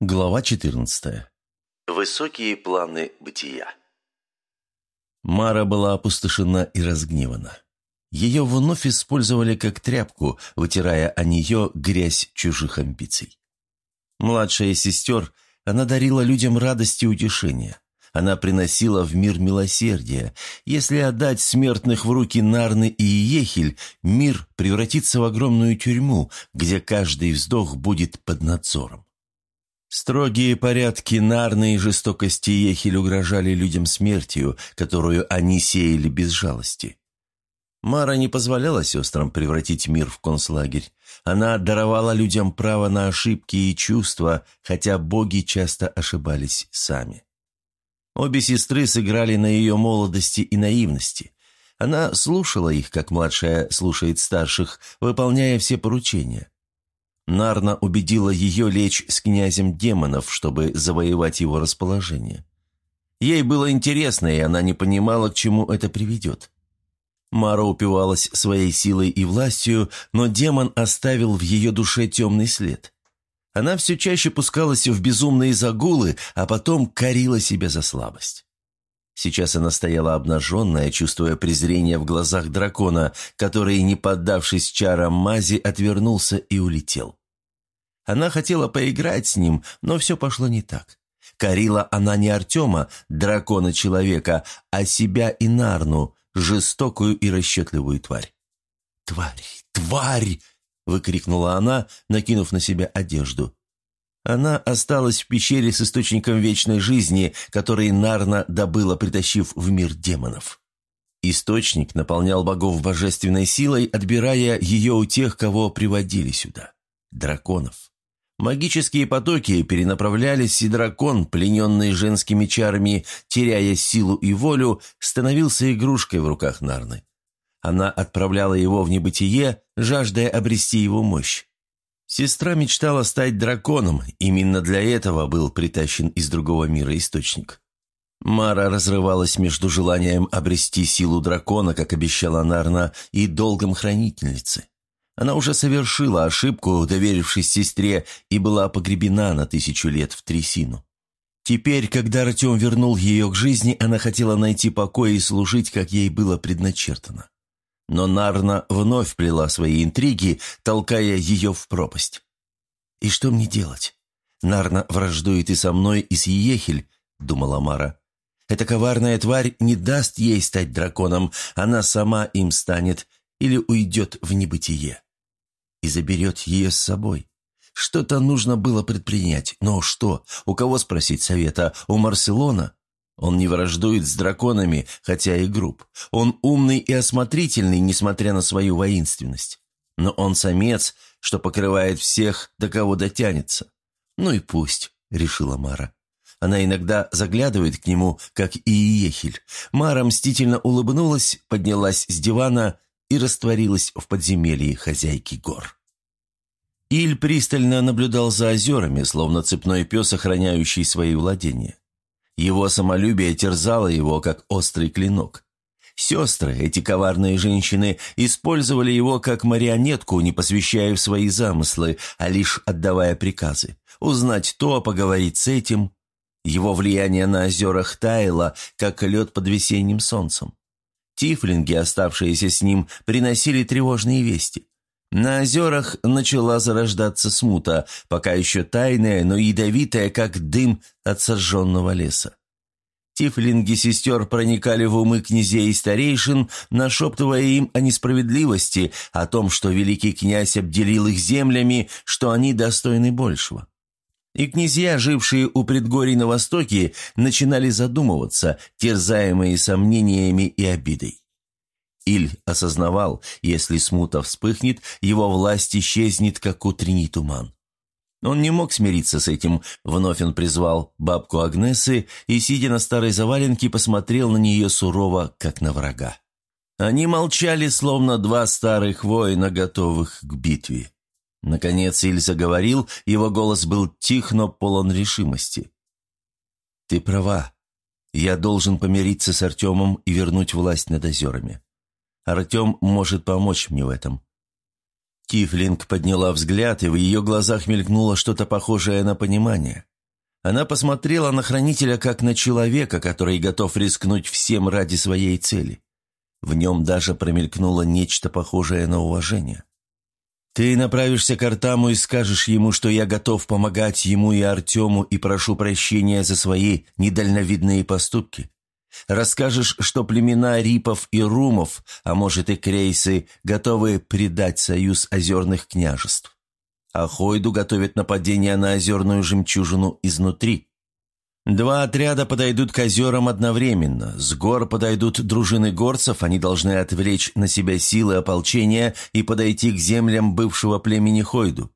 Глава 14. Высокие планы бытия. Мара была опустошена и разгневана. Ее вновь использовали как тряпку, вытирая о нее грязь чужих амбиций. Младшая сестер, она дарила людям радость и утешение. Она приносила в мир милосердие. Если отдать смертных в руки Нарны и Ехель, мир превратится в огромную тюрьму, где каждый вздох будет под надзором. Строгие порядки Нарны и жестокости Ехель угрожали людям смертью, которую они сеяли без жалости. Мара не позволяла сестрам превратить мир в концлагерь. Она даровала людям право на ошибки и чувства, хотя боги часто ошибались сами. Обе сестры сыграли на ее молодости и наивности. Она слушала их, как младшая слушает старших, выполняя все поручения. Нарна убедила ее лечь с князем демонов, чтобы завоевать его расположение. Ей было интересно, и она не понимала, к чему это приведет. Мара упивалась своей силой и властью, но демон оставил в ее душе темный след. Она все чаще пускалась в безумные загулы, а потом корила себя за слабость. Сейчас она стояла обнаженная, чувствуя презрение в глазах дракона, который, не поддавшись чарам мази, отвернулся и улетел. Она хотела поиграть с ним, но все пошло не так. Корила она не Артема, дракона-человека, а себя и Нарну, жестокую и расчетливую тварь. «Тварь! Тварь!» — выкрикнула она, накинув на себя одежду. Она осталась в пещере с источником вечной жизни, который Нарна добыла, притащив в мир демонов. Источник наполнял богов божественной силой, отбирая ее у тех, кого приводили сюда – драконов. Магические потоки перенаправлялись, и дракон, плененный женскими чарами, теряя силу и волю, становился игрушкой в руках Нарны. Она отправляла его в небытие, жаждая обрести его мощь. Сестра мечтала стать драконом, именно для этого был притащен из другого мира источник. Мара разрывалась между желанием обрести силу дракона, как обещала Нарна, и долгом хранительницы. Она уже совершила ошибку, доверившись сестре, и была погребена на тысячу лет в трясину. Теперь, когда Артем вернул ее к жизни, она хотела найти покой и служить, как ей было предначертано. Но Нарна вновь плела свои интриги, толкая ее в пропасть. «И что мне делать? Нарна враждует и со мной, и с Ехель», — думала Мара. «Эта коварная тварь не даст ей стать драконом, она сама им станет или уйдет в небытие» и заберет ее с собой. Что-то нужно было предпринять, но что? У кого спросить совета? У Марселона? Он не враждует с драконами, хотя и груб. Он умный и осмотрительный, несмотря на свою воинственность. Но он самец, что покрывает всех, до кого дотянется. Ну и пусть, решила Мара. Она иногда заглядывает к нему, как и Ехель. Мара мстительно улыбнулась, поднялась с дивана и растворилась в подземелье хозяйки гор. Иль пристально наблюдал за озерами, словно цепной пес, охраняющий свои владения. Его самолюбие терзало его, как острый клинок. Сестры, эти коварные женщины, использовали его как марионетку, не посвящая в свои замыслы, а лишь отдавая приказы. Узнать то, поговорить с этим. Его влияние на озерах таяло, как лед под весенним солнцем. Тифлинги, оставшиеся с ним, приносили тревожные вести. На озерах начала зарождаться смута, пока еще тайная, но ядовитая, как дым от сожженного леса. Тифлинги сестер проникали в умы князей и старейшин, нашептывая им о несправедливости, о том, что великий князь обделил их землями, что они достойны большего. И князья, жившие у предгорий на востоке, начинали задумываться, терзаемые сомнениями и обидой. Иль осознавал, если смута вспыхнет, его власть исчезнет, как утренний туман. Он не мог смириться с этим. Вновь он призвал бабку Агнесы и, сидя на старой заваленке, посмотрел на нее сурово, как на врага. Они молчали, словно два старых воина, готовых к битве. Наконец Иль заговорил, его голос был тих, но полон решимости. «Ты права. Я должен помириться с Артемом и вернуть власть над озерами. Артем может помочь мне в этом». Тифлинг подняла взгляд, и в ее глазах мелькнуло что-то похожее на понимание. Она посмотрела на хранителя как на человека, который готов рискнуть всем ради своей цели. В нем даже промелькнуло нечто похожее на уважение. «Ты направишься к Артаму и скажешь ему, что я готов помогать ему и Артему и прошу прощения за свои недальновидные поступки. Расскажешь, что племена Рипов и Румов, а может и Крейсы, готовы предать союз озерных княжеств. А Хойду готовит нападение на озерную жемчужину изнутри. Два отряда подойдут к озерам одновременно. С гор подойдут дружины горцев, они должны отвлечь на себя силы ополчения и подойти к землям бывшего племени Хойду.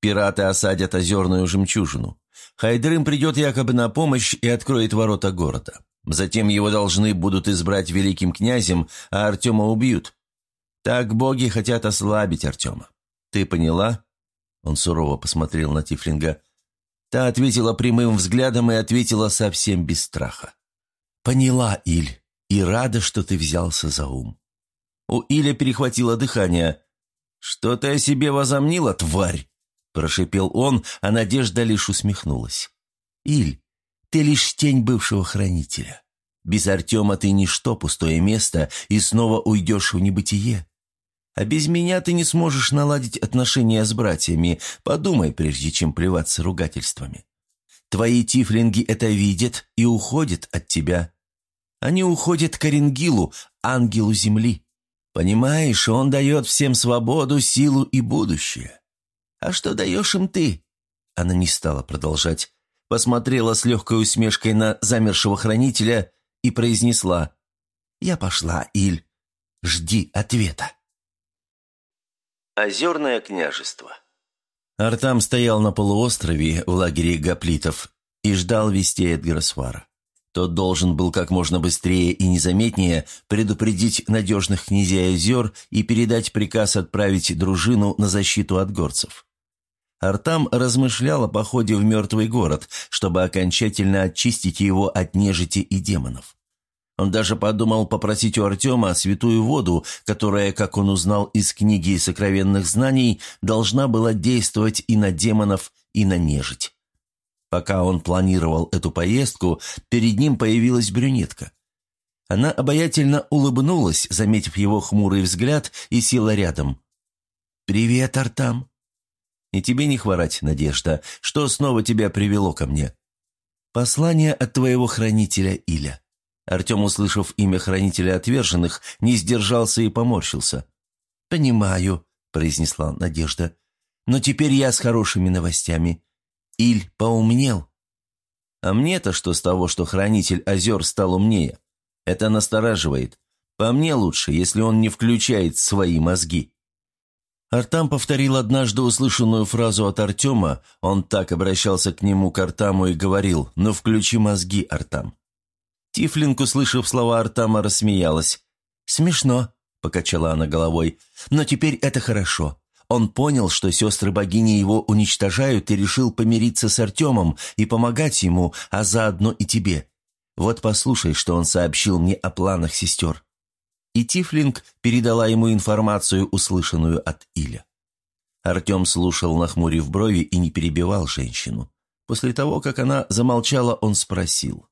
Пираты осадят озерную жемчужину. Хайдрым придет якобы на помощь и откроет ворота города. Затем его должны будут избрать великим князем, а Артема убьют. Так боги хотят ослабить Артема. Ты поняла?» Он сурово посмотрел на Тифлинга. Та ответила прямым взглядом и ответила совсем без страха. «Поняла, Иль, и рада, что ты взялся за ум». У Иля перехватило дыхание. «Что ты о себе возомнила, тварь?» Прошипел он, а Надежда лишь усмехнулась. «Иль, ты лишь тень бывшего хранителя. Без Артема ты ничто, пустое место, и снова уйдешь в небытие. А без меня ты не сможешь наладить отношения с братьями. Подумай, прежде чем плеваться ругательствами. Твои тифлинги это видят и уходят от тебя. Они уходят к Оренгилу, ангелу земли. Понимаешь, он дает всем свободу, силу и будущее. А что даешь им ты?» Она не стала продолжать посмотрела с легкой усмешкой на замершего хранителя и произнесла «Я пошла, Иль. Жди ответа». Озерное княжество Артам стоял на полуострове в лагере гоплитов и ждал вестей от Гросвара. Тот должен был как можно быстрее и незаметнее предупредить надежных князей озер и передать приказ отправить дружину на защиту от горцев. Артам размышлял о походе в мертвый город, чтобы окончательно очистить его от нежити и демонов. Он даже подумал попросить у Артема святую воду, которая, как он узнал из книги сокровенных знаний, должна была действовать и на демонов, и на нежить. Пока он планировал эту поездку, перед ним появилась брюнетка. Она обаятельно улыбнулась, заметив его хмурый взгляд, и села рядом. «Привет, Артам!» И тебе не хворать, Надежда, что снова тебя привело ко мне. Послание от твоего хранителя Иля». Артем, услышав имя хранителя отверженных, не сдержался и поморщился. «Понимаю», — произнесла Надежда. «Но теперь я с хорошими новостями. Иль поумнел». «А мне-то что с того, что хранитель озер стал умнее? Это настораживает. По мне лучше, если он не включает свои мозги». Артам повторил однажды услышанную фразу от Артема, он так обращался к нему, к Артаму, и говорил «Ну включи мозги, Артам». Тифлинг, услышав слова Артама, рассмеялась. «Смешно», — покачала она головой, — «но теперь это хорошо. Он понял, что сестры-богини его уничтожают и решил помириться с Артемом и помогать ему, а заодно и тебе. Вот послушай, что он сообщил мне о планах сестер» и Тифлинг передала ему информацию, услышанную от Иля. Артем слушал, нахмурив брови, и не перебивал женщину. После того, как она замолчала, он спросил.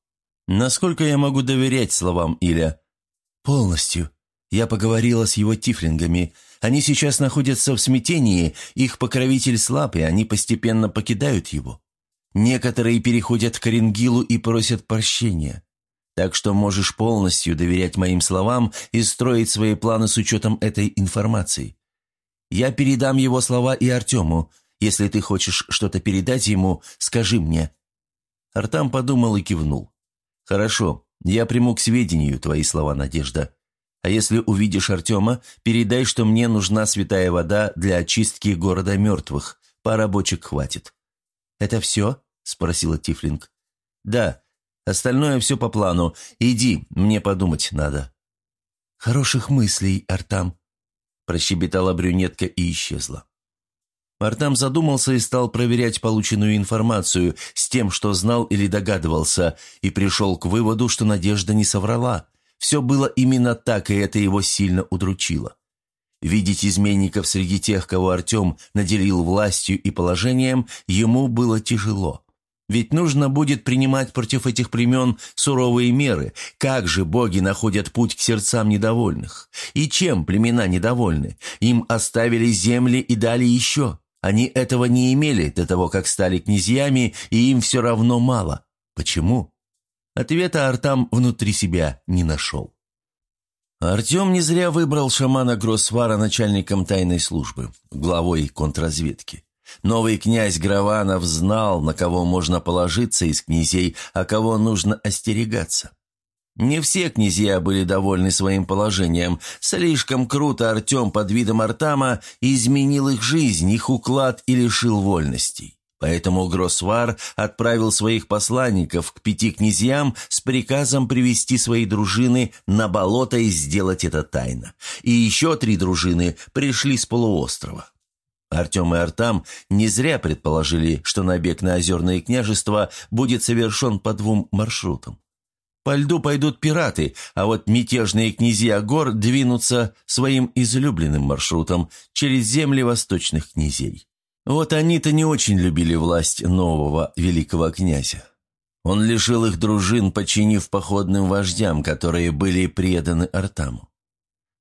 «Насколько я могу доверять словам Иля?» «Полностью. Я поговорила с его тифлингами. Они сейчас находятся в смятении, их покровитель слаб, и они постепенно покидают его. Некоторые переходят к Оренгилу и просят прощения. Так что можешь полностью доверять моим словам и строить свои планы с учетом этой информации. Я передам его слова и Артему. Если ты хочешь что-то передать ему, скажи мне». Артам подумал и кивнул. «Хорошо, я приму к сведению твои слова, Надежда. А если увидишь Артема, передай, что мне нужна святая вода для очистки города мертвых. Пара бочек хватит». «Это все?» – спросила Тифлинг. «Да, Остальное все по плану. Иди, мне подумать надо». «Хороших мыслей, Артам», – прощебетала брюнетка и исчезла. Артам задумался и стал проверять полученную информацию с тем, что знал или догадывался, и пришел к выводу, что Надежда не соврала. Все было именно так, и это его сильно удручило. Видеть изменников среди тех, кого Артем наделил властью и положением, ему было тяжело. Ведь нужно будет принимать против этих племен суровые меры. Как же боги находят путь к сердцам недовольных? И чем племена недовольны? Им оставили земли и дали еще. Они этого не имели до того, как стали князьями, и им все равно мало. Почему? Ответа Артам внутри себя не нашел. Артем не зря выбрал шамана Гроссвара начальником тайной службы, главой контрразведки. Новый князь Граванов знал, на кого можно положиться из князей, а кого нужно остерегаться. Не все князья были довольны своим положением. Слишком круто Артем под видом Артама изменил их жизнь, их уклад и лишил вольностей. Поэтому Гросвар отправил своих посланников к пяти князьям с приказом привести свои дружины на болото и сделать это тайно. И еще три дружины пришли с полуострова. Артем и Артам не зря предположили, что набег на озерное княжество будет совершен по двум маршрутам. По льду пойдут пираты, а вот мятежные князья гор двинутся своим излюбленным маршрутом через земли восточных князей. Вот они-то не очень любили власть нового великого князя. Он лишил их дружин, подчинив походным вождям, которые были преданы Артаму.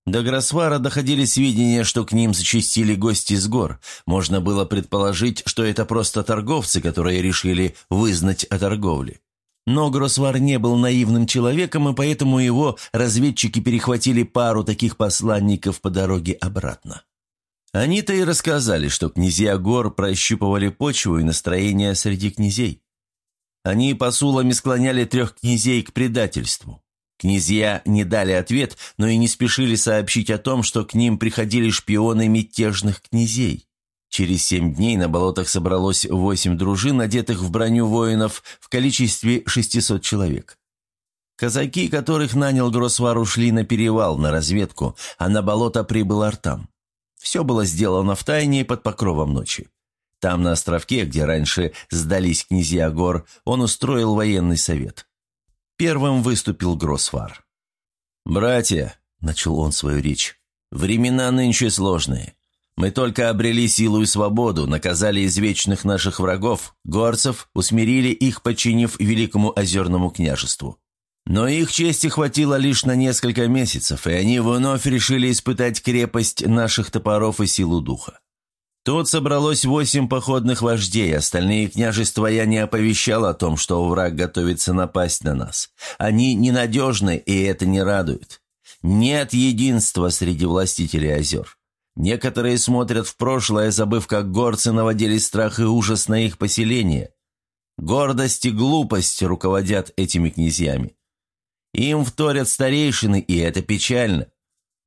До Гросвара доходили сведения, что к ним зачастили гости с гор. Можно было предположить, что это просто торговцы, которые решили вызнать о торговле. Но Гросвар не был наивным человеком, и поэтому его разведчики перехватили пару таких посланников по дороге обратно. Они-то и рассказали, что князья гор прощупывали почву и настроение среди князей. Они посулами склоняли трех князей к предательству. Князья не дали ответ, но и не спешили сообщить о том, что к ним приходили шпионы мятежных князей. Через семь дней на болотах собралось восемь дружин, одетых в броню воинов в количестве 600 человек. Казаки, которых нанял Гросвар, ушли на перевал, на разведку, а на болото прибыл Артам. Все было сделано в тайне под покровом ночи. Там, на островке, где раньше сдались князья гор, он устроил военный совет. Первым выступил Гросвар. «Братья», — начал он свою речь, — «времена нынче сложные. Мы только обрели силу и свободу, наказали извечных наших врагов, горцев, усмирили их, подчинив великому озерному княжеству. Но их чести хватило лишь на несколько месяцев, и они вновь решили испытать крепость наших топоров и силу духа. Тут собралось восемь походных вождей, остальные княжества я не оповещал о том, что враг готовится напасть на нас. Они ненадежны, и это не радует. Нет единства среди властителей озер. Некоторые смотрят в прошлое, забыв, как горцы наводили страх и ужас на их поселение. Гордость и глупость руководят этими князьями. Им вторят старейшины, и это печально.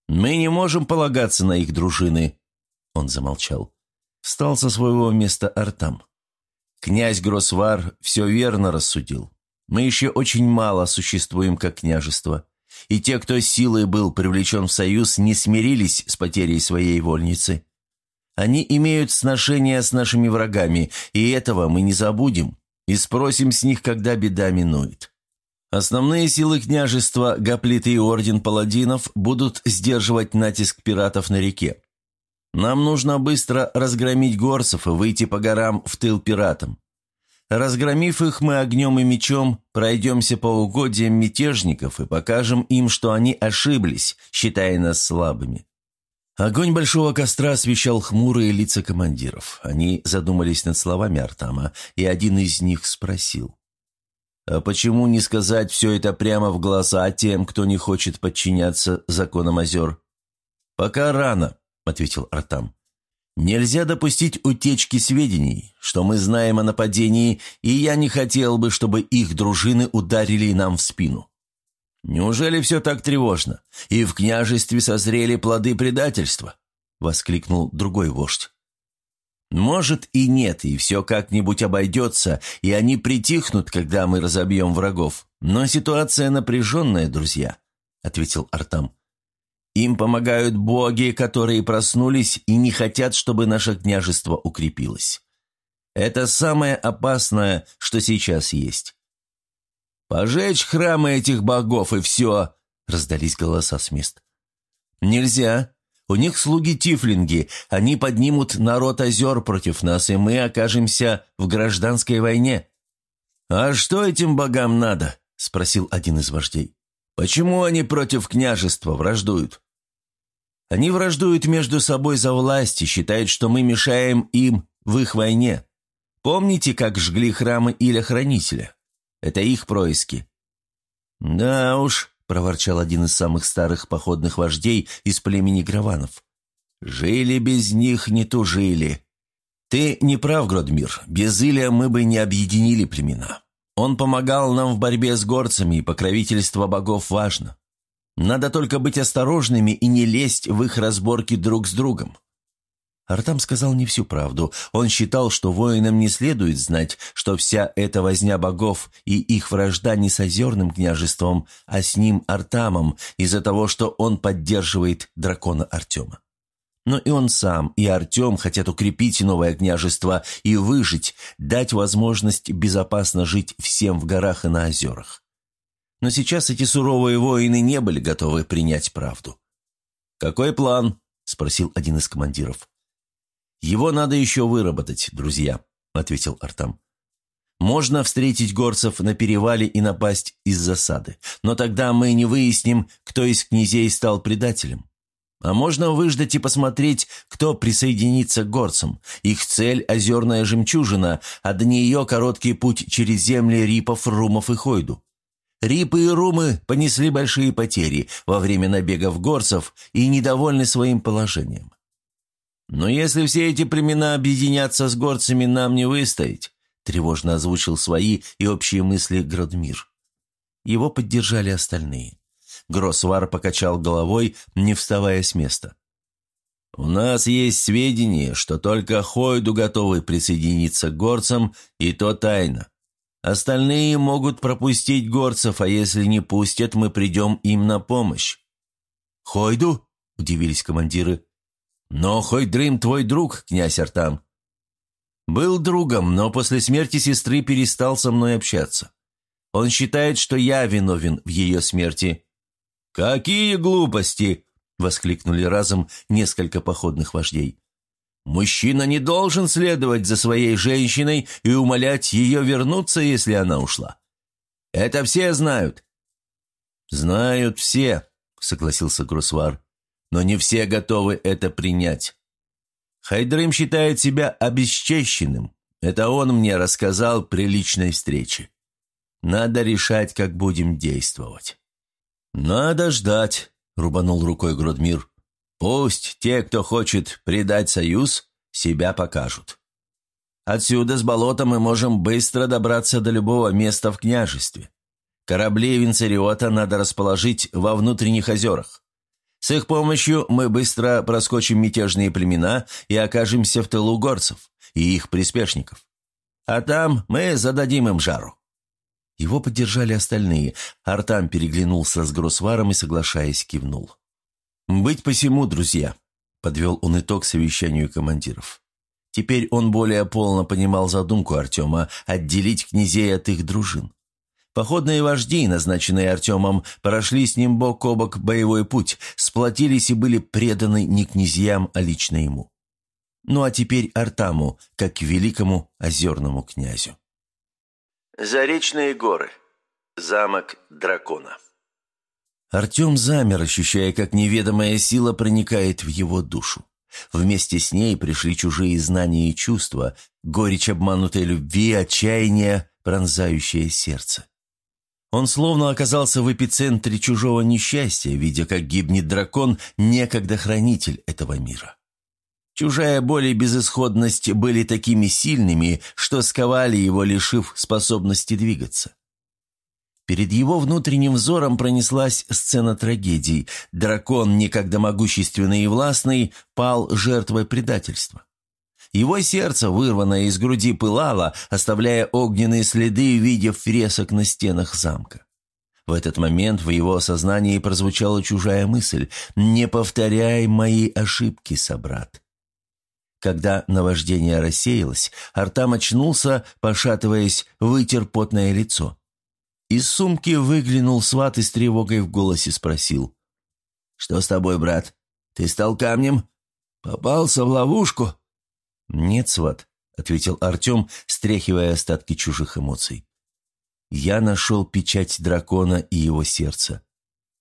Мы не можем полагаться на их дружины». Он замолчал. Встал со своего места Артам. Князь Гросвар все верно рассудил. Мы еще очень мало существуем как княжество. И те, кто силой был привлечен в союз, не смирились с потерей своей вольницы. Они имеют сношение с нашими врагами, и этого мы не забудем, и спросим с них, когда беда минует. Основные силы княжества, гоплиты и орден паладинов будут сдерживать натиск пиратов на реке. Нам нужно быстро разгромить горцев и выйти по горам в тыл пиратам. Разгромив их, мы огнем и мечом пройдемся по угодьям мятежников и покажем им, что они ошиблись, считая нас слабыми. Огонь большого костра освещал хмурые лица командиров. Они задумались над словами Артама, и один из них спросил. А почему не сказать все это прямо в глаза тем, кто не хочет подчиняться законам озер? «Пока рано», — ответил Артам. «Нельзя допустить утечки сведений, что мы знаем о нападении, и я не хотел бы, чтобы их дружины ударили нам в спину. Неужели все так тревожно? И в княжестве созрели плоды предательства?» — воскликнул другой вождь. Может и нет, и все как-нибудь обойдется, и они притихнут, когда мы разобьем врагов. Но ситуация напряженная, друзья», — ответил Артам. «Им помогают боги, которые проснулись и не хотят, чтобы наше княжество укрепилось. Это самое опасное, что сейчас есть». «Пожечь храмы этих богов, и все!» — раздались голоса с мест. «Нельзя. У них слуги-тифлинги, они поднимут народ озер против нас, и мы окажемся в гражданской войне». «А что этим богам надо?» – спросил один из вождей. «Почему они против княжества враждуют?» «Они враждуют между собой за власть и считают, что мы мешаем им в их войне. Помните, как жгли храмы Иля Хранителя? Это их происки». «Да уж», – проворчал один из самых старых походных вождей из племени Граванов. «Жили без них, не тужили. Ты не прав, Гродмир. Без Илия мы бы не объединили племена. Он помогал нам в борьбе с горцами, и покровительство богов важно. Надо только быть осторожными и не лезть в их разборки друг с другом. Артам сказал не всю правду. Он считал, что воинам не следует знать, что вся эта возня богов и их вражда не с озерным княжеством, а с ним Артамом, из-за того, что он поддерживает дракона Артема. Но и он сам, и Артем хотят укрепить новое княжество и выжить, дать возможность безопасно жить всем в горах и на озерах. Но сейчас эти суровые воины не были готовы принять правду. «Какой план?» – спросил один из командиров. «Его надо еще выработать, друзья», — ответил Артам. «Можно встретить горцев на перевале и напасть из засады, но тогда мы не выясним, кто из князей стал предателем. А можно выждать и посмотреть, кто присоединится к горцам. Их цель – озерная жемчужина, а до нее короткий путь через земли Рипов, Румов и Хойду. Рипы и Румы понесли большие потери во время набегов горцев и недовольны своим положением. «Но если все эти племена объединятся с горцами, нам не выстоять», тревожно озвучил свои и общие мысли Градмир. Его поддержали остальные. Гроссвар покачал головой, не вставая с места. «У нас есть сведения, что только Хойду готовы присоединиться к горцам, и то тайно. Остальные могут пропустить горцев, а если не пустят, мы придем им на помощь». «Хойду?» – удивились командиры. «Но Хойдрым твой друг, князь Артам». «Был другом, но после смерти сестры перестал со мной общаться. Он считает, что я виновен в ее смерти». «Какие глупости!» — воскликнули разом несколько походных вождей. «Мужчина не должен следовать за своей женщиной и умолять ее вернуться, если она ушла. Это все знают». «Знают все», — согласился Грусвар но не все готовы это принять. Хайдрым считает себя обесчещенным. Это он мне рассказал при личной встрече. Надо решать, как будем действовать. «Надо ждать», — рубанул рукой Гродмир. «Пусть те, кто хочет предать союз, себя покажут. Отсюда с болота мы можем быстро добраться до любого места в княжестве. Корабли Винцериота надо расположить во внутренних озерах. С их помощью мы быстро проскочим мятежные племена и окажемся в тылу горцев и их приспешников. А там мы зададим им жару». Его поддержали остальные. Артам переглянулся с Гросваром и, соглашаясь, кивнул. «Быть посему, друзья», — подвел он итог совещанию командиров. Теперь он более полно понимал задумку Артема отделить князей от их дружин. Походные вожди, назначенные Артемом, прошли с ним бок о бок боевой путь, сплотились и были преданы не князьям, а лично ему. Ну а теперь Артаму, как великому озерному князю. Заречные горы. Замок дракона. Артем замер, ощущая, как неведомая сила проникает в его душу. Вместе с ней пришли чужие знания и чувства, горечь обманутой любви, отчаяние, пронзающее сердце. Он словно оказался в эпицентре чужого несчастья, видя, как гибнет дракон, некогда хранитель этого мира. Чужая боль и безысходность были такими сильными, что сковали его, лишив способности двигаться. Перед его внутренним взором пронеслась сцена трагедий. Дракон, некогда могущественный и властный, пал жертвой предательства. Его сердце, вырванное из груди, пылало, оставляя огненные следы в фресок на стенах замка. В этот момент в его сознании прозвучала чужая мысль «Не повторяй мои ошибки, собрат». Когда наваждение рассеялось, Артам очнулся, пошатываясь, вытер потное лицо. Из сумки выглянул сват и с тревогой в голосе спросил. «Что с тобой, брат? Ты стал камнем? Попался в ловушку?» «Нет, сват», — ответил Артем, стряхивая остатки чужих эмоций. «Я нашел печать дракона и его сердце».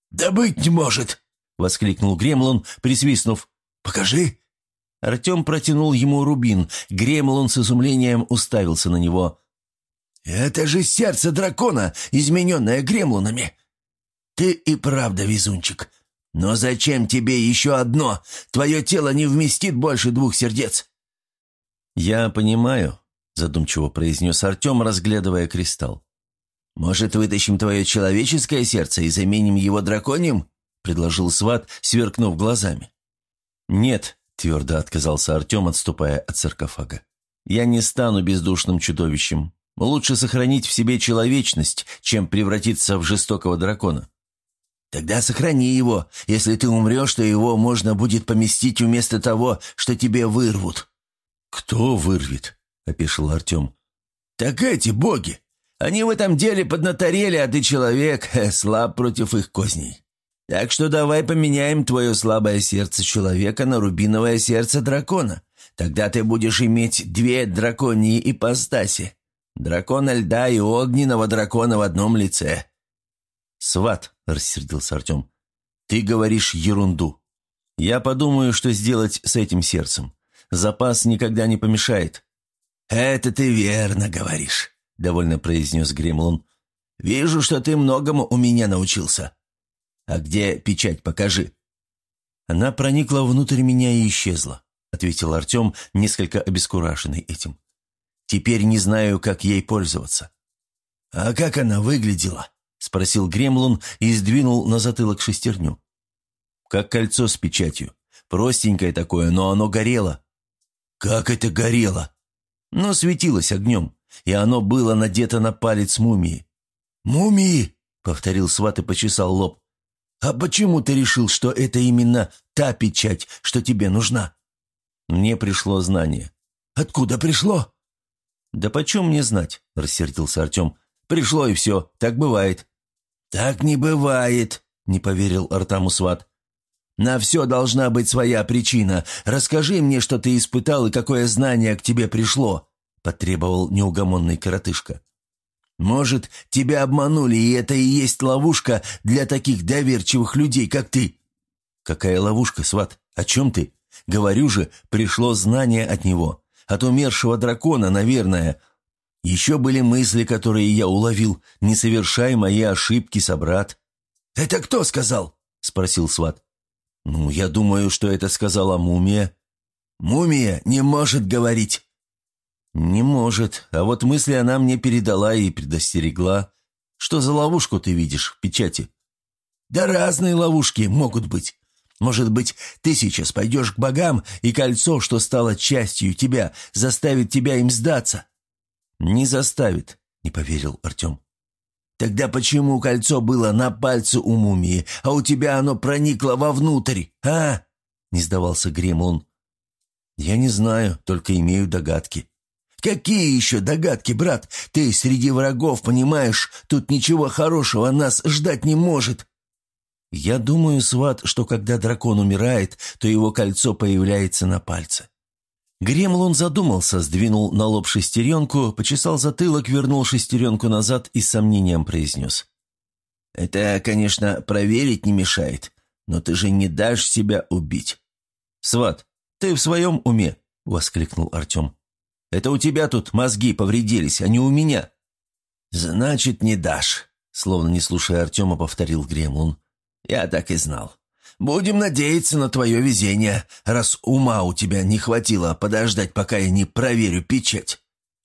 «Да быть не может!» — воскликнул Гремлон, присвистнув. «Покажи!» Артем протянул ему рубин. Гремлон с изумлением уставился на него. «Это же сердце дракона, измененное гремлунами!» «Ты и правда везунчик. Но зачем тебе еще одно? Твое тело не вместит больше двух сердец». «Я понимаю», — задумчиво произнес Артем, разглядывая кристалл. «Может, вытащим твое человеческое сердце и заменим его драконьим?» — предложил сват, сверкнув глазами. «Нет», — твердо отказался Артем, отступая от саркофага. «Я не стану бездушным чудовищем. Лучше сохранить в себе человечность, чем превратиться в жестокого дракона». «Тогда сохрани его. Если ты умрешь, то его можно будет поместить вместо того, что тебе вырвут». «Кто вырвет?» — опешил Артем. «Так эти боги. Они в этом деле поднаторели, а ты человек, э, слаб против их козней. Так что давай поменяем твое слабое сердце человека на рубиновое сердце дракона. Тогда ты будешь иметь две драконьи ипостаси. Дракона льда и огненного дракона в одном лице». «Сват», — рассердился Артем, — «ты говоришь ерунду. Я подумаю, что сделать с этим сердцем. Запас никогда не помешает». «Это ты верно говоришь», — довольно произнес Гремлун. «Вижу, что ты многому у меня научился. А где печать, покажи». «Она проникла внутрь меня и исчезла», — ответил Артем, несколько обескураженный этим. «Теперь не знаю, как ей пользоваться». «А как она выглядела?» — спросил Гремлун и сдвинул на затылок шестерню. «Как кольцо с печатью. Простенькое такое, но оно горело». «Как это горело?» «Ну, светилось огнем, и оно было надето на палец мумии». «Мумии?» — повторил сват и почесал лоб. «А почему ты решил, что это именно та печать, что тебе нужна?» «Мне пришло знание». «Откуда пришло?» «Да почем мне знать?» – рассердился Артем. «Пришло и все. Так бывает». «Так не бывает», – не поверил Артаму сват. «На все должна быть своя причина. Расскажи мне, что ты испытал и какое знание к тебе пришло», – потребовал неугомонный коротышка. Может, тебя обманули, и это и есть ловушка для таких доверчивых людей, как ты?» «Какая ловушка, сват? О чем ты? Говорю же, пришло знание от него. От умершего дракона, наверное. Еще были мысли, которые я уловил. Не совершай мои ошибки, собрат». «Это кто сказал?» — спросил сват. «Ну, я думаю, что это сказала мумия». «Мумия не может говорить. «Не может. А вот мысли она мне передала и предостерегла. Что за ловушку ты видишь в печати?» «Да разные ловушки могут быть. Может быть, ты сейчас пойдешь к богам, и кольцо, что стало частью тебя, заставит тебя им сдаться?» «Не заставит», — не поверил Артем. «Тогда почему кольцо было на пальце у мумии, а у тебя оно проникло вовнутрь, а?» — не сдавался Гремлун. «Я не знаю, только имею догадки». «Какие еще догадки, брат? Ты среди врагов, понимаешь, тут ничего хорошего нас ждать не может». «Я думаю, сват, что когда дракон умирает, то его кольцо появляется на пальце». Гремлун задумался, сдвинул на лоб шестеренку, почесал затылок, вернул шестеренку назад и с сомнением произнес. «Это, конечно, проверить не мешает, но ты же не дашь себя убить». «Сват, ты в своем уме?» — воскликнул Артем. Это у тебя тут мозги повредились, а не у меня». «Значит, не дашь», — словно не слушая Артема, повторил Гремлун. «Я так и знал. Будем надеяться на твое везение, раз ума у тебя не хватило подождать, пока я не проверю печать.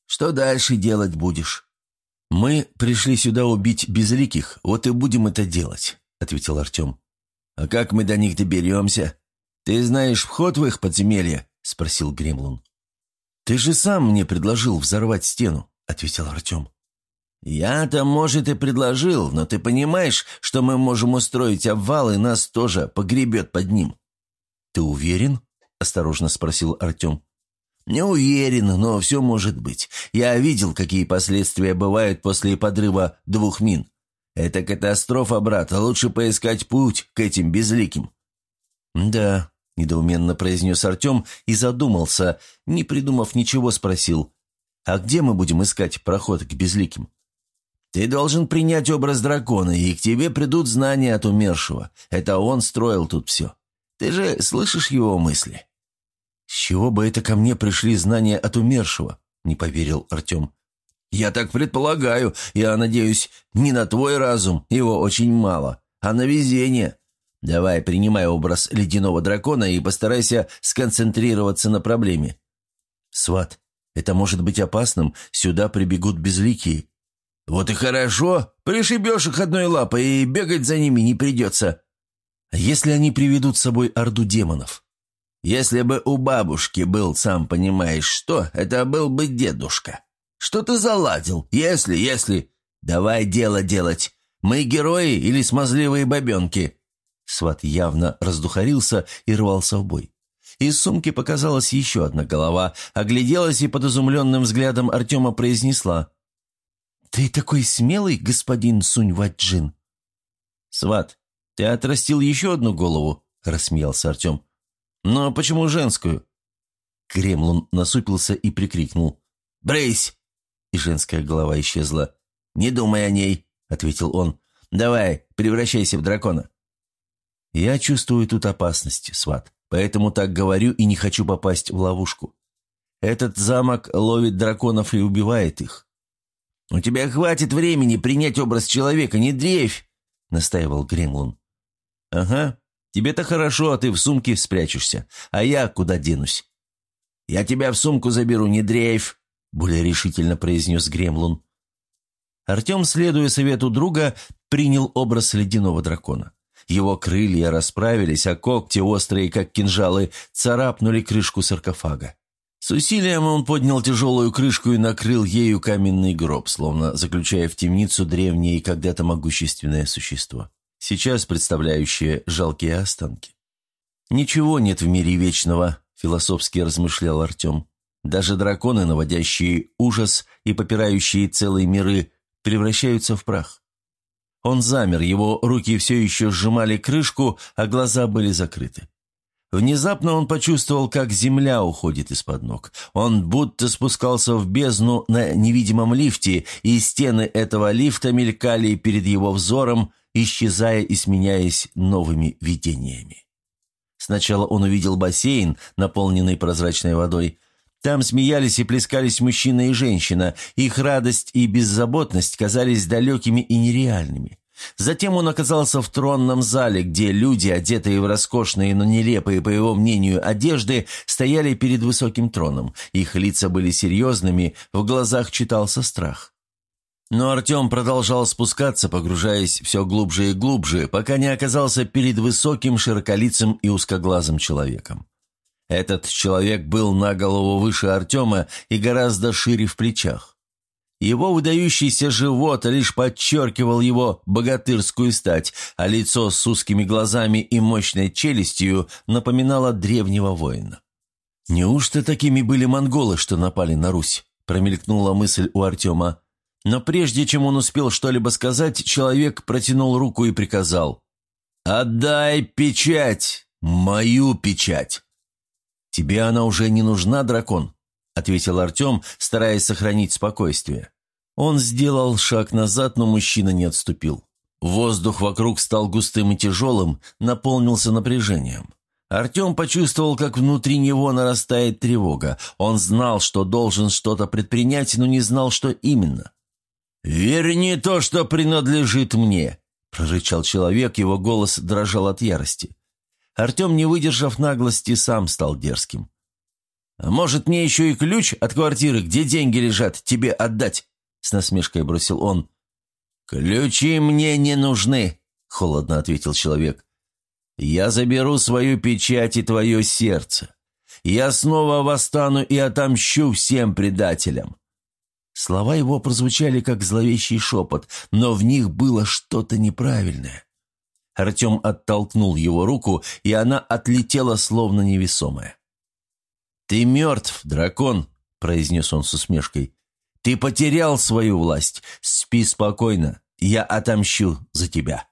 Что дальше делать будешь?» «Мы пришли сюда убить безликих, вот и будем это делать», — ответил Артем. «А как мы до них доберемся? Ты знаешь вход в их подземелье?» — спросил Гремлун. «Ты же сам мне предложил взорвать стену», — ответил Артем. «Я-то, может, и предложил, но ты понимаешь, что мы можем устроить обвал, и нас тоже погребет под ним». «Ты уверен?» — осторожно спросил Артем. «Не уверен, но все может быть. Я видел, какие последствия бывают после подрыва двух мин. Это катастрофа, брат, а лучше поискать путь к этим безликим». «Да, недоуменно произнес Артем и задумался, не придумав ничего, спросил. «А где мы будем искать проход к безликим?» «Ты должен принять образ дракона, и к тебе придут знания от умершего. Это он строил тут все. Ты же слышишь его мысли?» «С чего бы это ко мне пришли знания от умершего?» – не поверил Артем. «Я так предполагаю. Я надеюсь, не на твой разум, его очень мало, а на везение. Давай, принимай образ ледяного дракона и постарайся сконцентрироваться на проблеме». «Сват, это может быть опасным. Сюда прибегут безликие». «Вот и хорошо. Пришибешь их одной лапой, и бегать за ними не придется». «А если они приведут с собой орду демонов?» «Если бы у бабушки был, сам понимаешь что, это был бы дедушка. Что ты заладил? Если, если...» «Давай дело делать. Мы герои или смазливые бабенки?» Сват явно раздухарился и рвался в бой. Из сумки показалась еще одна голова, огляделась и под изумленным взглядом Артема произнесла. «Ты такой смелый, господин Сунь-Ваджин!» «Сват, ты отрастил еще одну голову?» – рассмеялся Артем. «Но почему женскую?» Кремлун насупился и прикрикнул. «Брейсь!» И женская голова исчезла. «Не думай о ней», — ответил он. «Давай, превращайся в дракона». «Я чувствую тут опасность, сват, поэтому так говорю и не хочу попасть в ловушку. Этот замок ловит драконов и убивает их». «У тебя хватит времени принять образ человека, не дрейфь!» — настаивал Гремлун. «Ага, тебе-то хорошо, а ты в сумке спрячешься, а я куда денусь?» «Я тебя в сумку заберу, не дрейф!» — более решительно произнес Гремлун. Артем, следуя совету друга, принял образ ледяного дракона. Его крылья расправились, а когти, острые как кинжалы, царапнули крышку саркофага. С усилием он поднял тяжелую крышку и накрыл ею каменный гроб, словно заключая в темницу древнее и когда-то могущественное существо, сейчас представляющее жалкие останки. «Ничего нет в мире вечного», — философски размышлял Артем. «Даже драконы, наводящие ужас и попирающие целые миры, превращаются в прах. Он замер, его руки все еще сжимали крышку, а глаза были закрыты. Внезапно он почувствовал, как земля уходит из-под ног. Он будто спускался в бездну на невидимом лифте, и стены этого лифта мелькали перед его взором, исчезая и сменяясь новыми видениями. Сначала он увидел бассейн, наполненный прозрачной водой. Там смеялись и плескались мужчина и женщина. Их радость и беззаботность казались далекими и нереальными. Затем он оказался в тронном зале, где люди, одетые в роскошные, но нелепые, по его мнению, одежды, стояли перед высоким троном. Их лица были серьезными, в глазах читался страх. Но Артем продолжал спускаться, погружаясь все глубже и глубже, пока не оказался перед высоким, широколицым и узкоглазым человеком. Этот человек был на голову выше Артема и гораздо шире в плечах. Его выдающийся живот лишь подчеркивал его богатырскую стать, а лицо с узкими глазами и мощной челюстью напоминало древнего воина. «Неужто такими были монголы, что напали на Русь?» – промелькнула мысль у Артема. Но прежде чем он успел что-либо сказать, человек протянул руку и приказал. «Отдай печать! Мою печать!» «Тебе она уже не нужна, дракон?» – ответил Артем, стараясь сохранить спокойствие. Он сделал шаг назад, но мужчина не отступил. Воздух вокруг стал густым и тяжелым, наполнился напряжением. Артем почувствовал, как внутри него нарастает тревога. Он знал, что должен что-то предпринять, но не знал, что именно. «Верни то, что принадлежит мне!» – прорычал человек, его голос дрожал от ярости. Артем, не выдержав наглости, сам стал дерзким. «А может, мне еще и ключ от квартиры, где деньги лежат, тебе отдать?» С насмешкой бросил он. «Ключи мне не нужны», — холодно ответил человек. «Я заберу свою печать и твое сердце. Я снова восстану и отомщу всем предателям». Слова его прозвучали как зловещий шепот, но в них было что-то неправильное. Артем оттолкнул его руку, и она отлетела, словно невесомая. «Ты мертв, дракон», — произнес он с усмешкой. «Ты потерял свою власть. Спи спокойно. Я отомщу за тебя».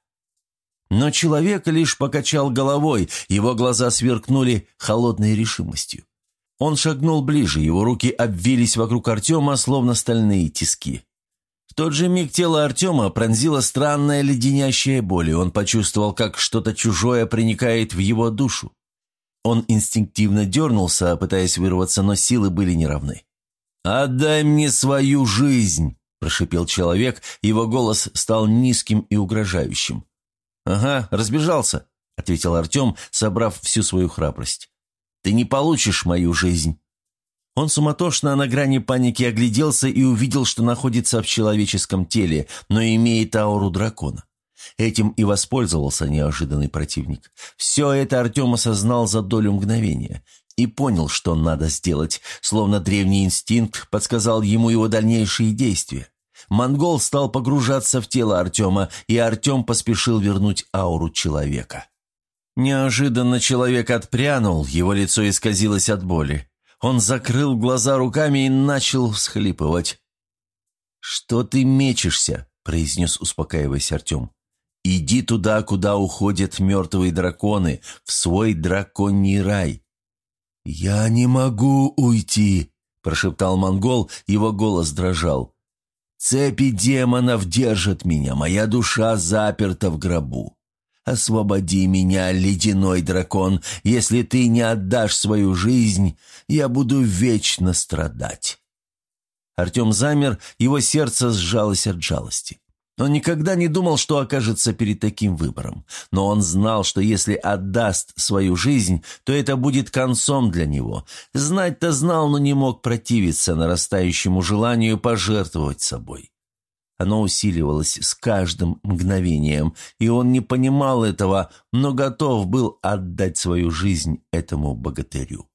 Но человек лишь покачал головой, его глаза сверкнули холодной решимостью. Он шагнул ближе, его руки обвились вокруг Артема, словно стальные тиски. В тот же миг тело Артема пронзила странная леденящая боль, и он почувствовал, как что-то чужое проникает в его душу. Он инстинктивно дернулся, пытаясь вырваться, но силы были неравны. «Отдай мне свою жизнь!» – прошипел человек, его голос стал низким и угрожающим. «Ага, разбежался», — ответил Артем, собрав всю свою храбрость. «Ты не получишь мою жизнь». Он суматошно на грани паники огляделся и увидел, что находится в человеческом теле, но имеет ауру дракона. Этим и воспользовался неожиданный противник. Все это Артем осознал за долю мгновения и понял, что надо сделать, словно древний инстинкт подсказал ему его дальнейшие действия. Монгол стал погружаться в тело Артема, и Артем поспешил вернуть ауру человека. Неожиданно человек отпрянул, его лицо исказилось от боли. Он закрыл глаза руками и начал всхлипывать. «Что ты мечешься?» – произнес, успокаиваясь Артем. «Иди туда, куда уходят мертвые драконы, в свой драконий рай». «Я не могу уйти», – прошептал монгол, его голос дрожал. Цепи демонов держат меня, моя душа заперта в гробу. Освободи меня, ледяной дракон, если ты не отдашь свою жизнь, я буду вечно страдать». Артем замер, его сердце сжалось от жалости. Он никогда не думал, что окажется перед таким выбором. Но он знал, что если отдаст свою жизнь, то это будет концом для него. Знать-то знал, но не мог противиться нарастающему желанию пожертвовать собой. Оно усиливалось с каждым мгновением, и он не понимал этого, но готов был отдать свою жизнь этому богатырю.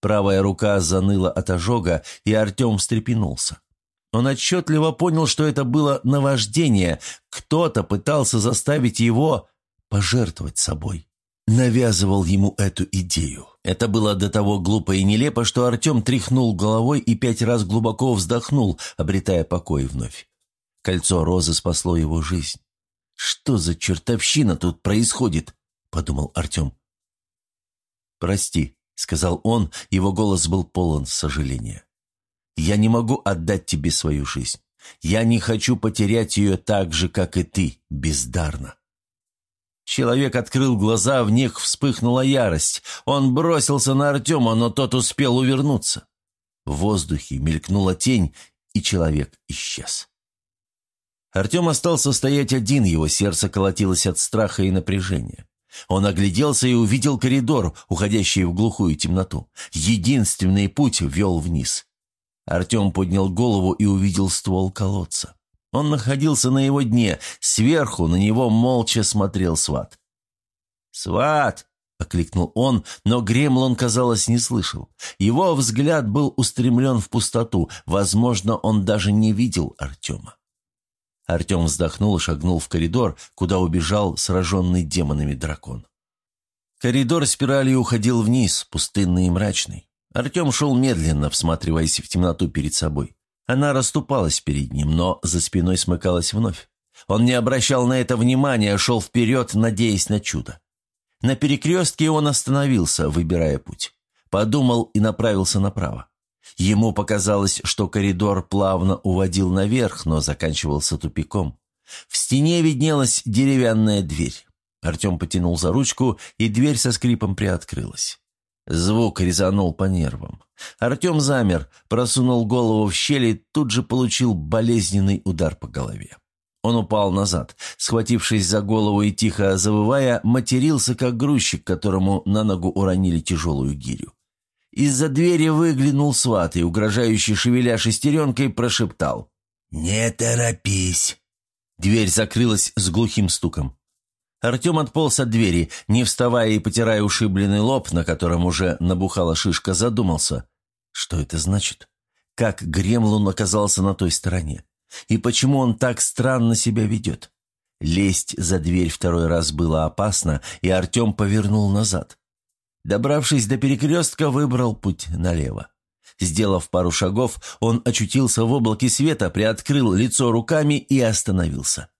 Правая рука заныла от ожога, и Артем встрепенулся. Он отчетливо понял, что это было наваждение. Кто-то пытался заставить его пожертвовать собой. Навязывал ему эту идею. Это было до того глупо и нелепо, что Артем тряхнул головой и пять раз глубоко вздохнул, обретая покой вновь. Кольцо розы спасло его жизнь. «Что за чертовщина тут происходит?» – подумал Артем. «Прости», – сказал он, его голос был полон сожаления. Я не могу отдать тебе свою жизнь. Я не хочу потерять ее так же, как и ты, бездарно». Человек открыл глаза, в них вспыхнула ярость. Он бросился на Артема, но тот успел увернуться. В воздухе мелькнула тень, и человек исчез. Артем остался стоять один, его сердце колотилось от страха и напряжения. Он огляделся и увидел коридор, уходящий в глухую темноту. Единственный путь вел вниз. Артем поднял голову и увидел ствол колодца. Он находился на его дне, сверху на него молча смотрел сват. «Сват!» — окликнул он, но Гремлон, казалось, не слышал. Его взгляд был устремлен в пустоту, возможно, он даже не видел Артема. Артем вздохнул и шагнул в коридор, куда убежал сраженный демонами дракон. Коридор спиралью уходил вниз, пустынный и мрачный. Артем шел медленно, всматриваясь в темноту перед собой. Она расступалась перед ним, но за спиной смыкалась вновь. Он не обращал на это внимания, шел вперед, надеясь на чудо. На перекрестке он остановился, выбирая путь. Подумал и направился направо. Ему показалось, что коридор плавно уводил наверх, но заканчивался тупиком. В стене виднелась деревянная дверь. Артем потянул за ручку, и дверь со скрипом приоткрылась. Звук резанул по нервам. Артем замер, просунул голову в щель и тут же получил болезненный удар по голове. Он упал назад, схватившись за голову и тихо завывая, матерился, как грузчик, которому на ногу уронили тяжелую гирю. Из-за двери выглянул сват и, угрожающе шевеля шестеренкой, прошептал. «Не торопись!» Дверь закрылась с глухим стуком. Артем отполз от двери, не вставая и потирая ушибленный лоб, на котором уже набухала шишка, задумался. Что это значит? Как Гремлун оказался на той стороне? И почему он так странно себя ведет? Лезть за дверь второй раз было опасно, и Артем повернул назад. Добравшись до перекрестка, выбрал путь налево. Сделав пару шагов, он очутился в облаке света, приоткрыл лицо руками и остановился.